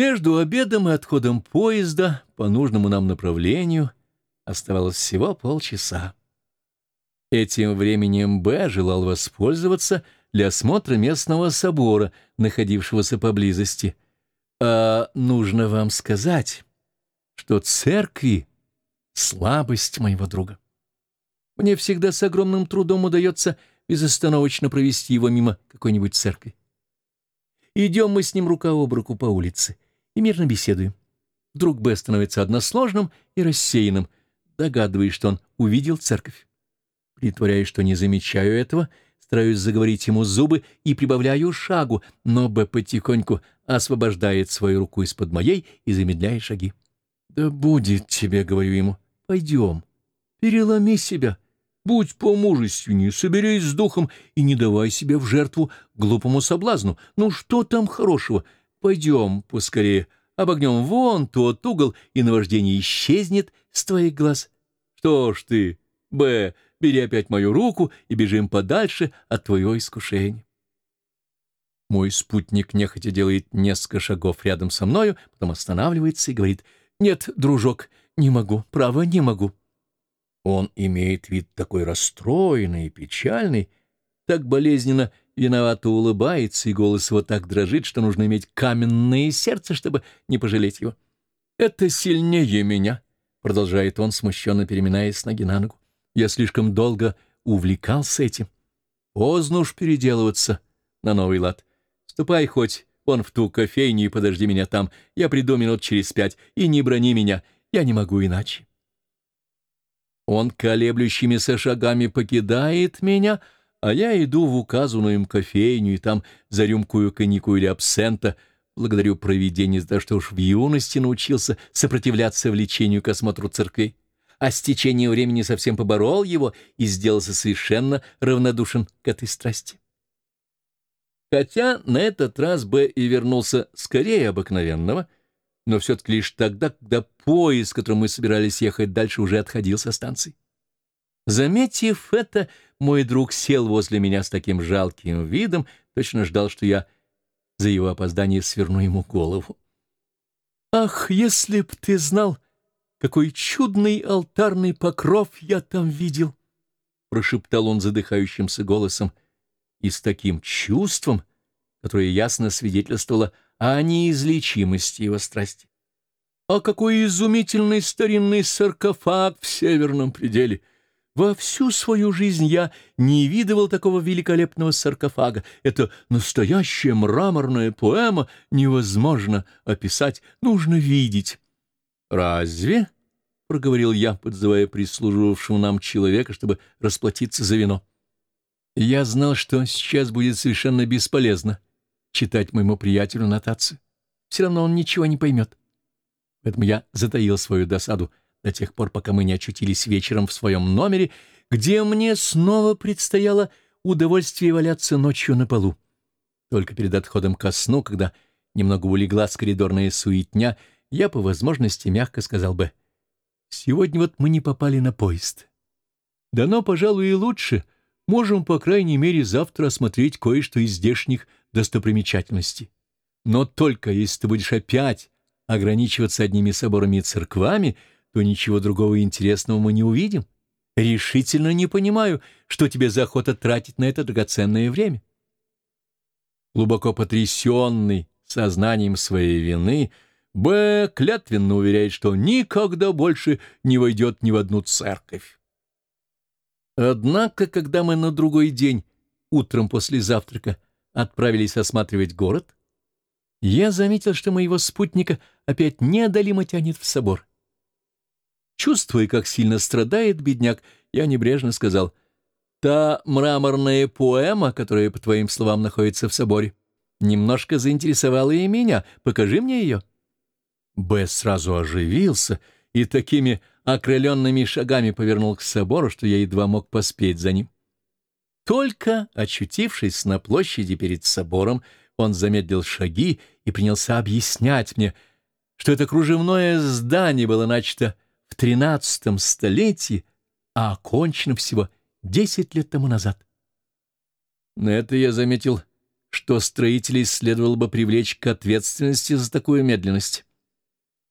Между обедом и отходом поезда по нужному нам направлению оставалось всего полчаса. Этим временем Б желал воспользоваться для осмотра местного собора, находившегося поблизости. А нужно вам сказать, что церкви — слабость моего друга. Мне всегда с огромным трудом удается безостановочно провести его мимо какой-нибудь церкви. Идем мы с ним рука об руку по улице и мирно беседуем. Вдруг Б становится односложным и рассеянным, догадываясь, что он увидел церковь. Притворяясь, что не замечаю этого, стараюсь заговорить ему зубы и прибавляю шагу, но Б потихоньку освобождает свою руку из-под моей и замедляет шаги. «Да будет тебе», — говорю ему, — «пойдем, переломи себя». Будь помужественнее, соберись с духом и не давай себя в жертву глупому соблазну. Ну что там хорошего? Пойдем поскорее, обогнем вон тот угол, и наваждение исчезнет с твоих глаз. Что ж ты, Б, бери опять мою руку и бежим подальше от твоего искушения. Мой спутник нехотя делает несколько шагов рядом со мною, потом останавливается и говорит, «Нет, дружок, не могу, право, не могу». Он имеет вид такой расстроенный и печальный, так болезненно виновато улыбается, и голос его так дрожит, что нужно иметь каменное сердце, чтобы не пожалеть его. «Это сильнее меня», — продолжает он, смущенно переминаясь с ноги на ногу. «Я слишком долго увлекался этим. Поздно уж переделываться на новый лад. Ступай хоть вон в ту кофейню и подожди меня там. Я приду минут через пять, и не брони меня, я не могу иначе». Он колеблющимися шагами покидает меня, а я иду в указанную им кофейню и там за рюмкую коньяку или абсента благодарю провидение за то, что уж в юности научился сопротивляться влечению к осмотру церквей, а с течением времени совсем поборол его и сделался совершенно равнодушен к этой страсти. Хотя на этот раз Б и вернулся скорее обыкновенного — но все-таки лишь тогда, когда поезд, которым мы собирались ехать дальше, уже отходил со станции. Заметив это, мой друг сел возле меня с таким жалким видом, точно ждал, что я за его опоздание сверну ему голову. «Ах, если б ты знал, какой чудный алтарный покров я там видел!» — прошептал он задыхающимся голосом и с таким чувством, которое ясно свидетельствовало о неизлечимости его страсти. А какой изумительный старинный саркофаг в северном пределе! Во всю свою жизнь я не видывал такого великолепного саркофага. Это настоящая мраморная поэма, невозможно описать, нужно видеть. «Разве?» — проговорил я, подзывая прислуживавшего нам человека, чтобы расплатиться за вино. Я знал, что сейчас будет совершенно бесполезно читать моему приятелю нотацию. Все равно он ничего не поймет. Поэтому я затаил свою досаду до тех пор, пока мы не очутились вечером в своем номере, где мне снова предстояло удовольствие валяться ночью на полу. Только перед отходом ко сну, когда немного улеглась коридорная суетня, я по возможности мягко сказал бы, «Сегодня вот мы не попали на поезд. Да но, пожалуй, и лучше. Можем, по крайней мере, завтра осмотреть кое-что из здешних достопримечательности. Но только если ты будешь опять ограничиваться одними соборами и церквами, то ничего другого интересного мы не увидим. Решительно не понимаю, что тебе за охота тратить на это драгоценное время. Глубоко потрясенный сознанием своей вины, Б. клятвенно уверяет, что никогда больше не войдет ни в одну церковь. Однако, когда мы на другой день, утром после завтрака, отправились осматривать город, я заметил, что моего спутника опять неодолимо тянет в собор. Чувствуя, как сильно страдает бедняк, я небрежно сказал, «Та мраморная поэма, которая, по твоим словам, находится в соборе, немножко заинтересовала и меня. Покажи мне ее». Б сразу оживился и такими окрыленными шагами повернул к собору, что я едва мог поспеть за ним. Только очутившись на площади перед собором, он замедлил шаги и принялся объяснять мне, что это кружевное здание было начато в тринадцатом столетии, а окончено всего десять лет тому назад. На это я заметил, что строителей следовало бы привлечь к ответственности за такую медленность.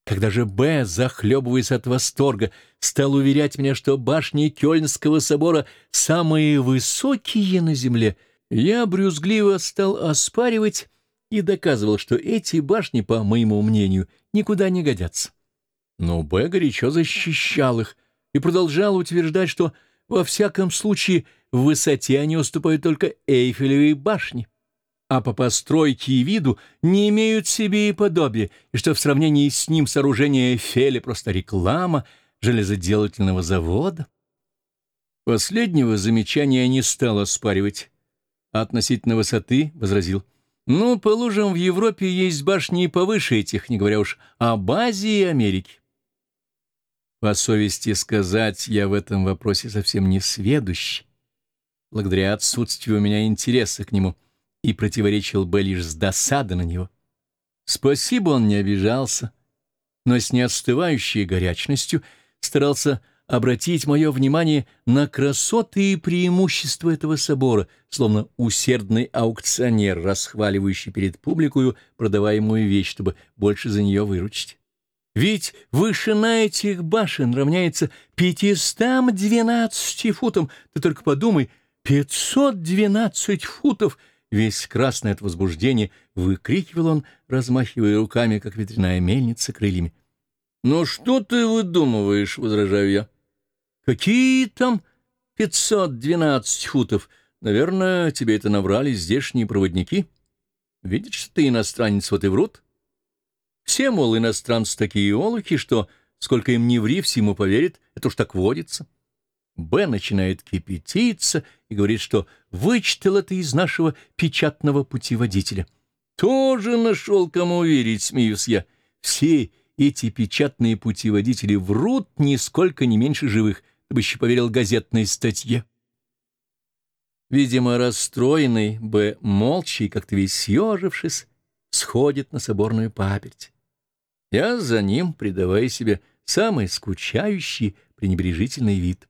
Когда же Б, захлебываясь от восторга, стал уверять меня, что башни Кёльнского собора самые высокие на земле, я брюзгливо стал оспаривать и доказывал, что эти башни, по моему мнению, никуда не годятся. Но Б горячо защищал их и продолжал утверждать, что во всяком случае в высоте они уступают только Эйфелевой башне, а по постройке и виду не имеют себе и подобия, и что в сравнении с ним сооружение Эйфеля просто реклама железоделательного завода. Последнего замечания не стал оспаривать, относительно высоты возразил — ну, по лужам в Европе есть башни и повыше этих, не говоря уж об Азии и Америке. По совести сказать, я в этом вопросе совсем не сведущ, благодаря отсутствию у меня интереса к нему, и противоречил бы лишь с досады на него. Спасибо, он не обижался, но с неотстывающей горячностью старался обратить мое внимание на красоты и преимущества этого собора, словно усердный аукционер, расхваливающий перед публикою продаваемую вещь, чтобы больше за нее выручить. Ведь вышина этих башен равняется 512 футам. Ты только подумай, 512 футов! Весь красный от возбуждения выкрикивал он, размахивая руками, как ветряная мельница крыльями. «Но что ты выдумываешь?» — возражаю я. Какие там 512 футов? Наверное, тебе это наврали здешние проводники. Видишь, ты иностранец, вот и врут. Все, мол, иностранцы такие олухи, что сколько им не ври, всему поверит, это уж так водится. Б начинает кипятиться и говорит, что вычитал это из нашего печатного путеводителя. Тоже нашел, кому верить, смеюсь я. Все эти печатные путеводители врут нисколько не меньше живых бы еще поверил газетной статье. Видимо, расстроенный Б. молча и как-то весь съежившись, сходит на соборную паперть. Я за ним, придавая себе самый скучающий, пренебрежительный вид.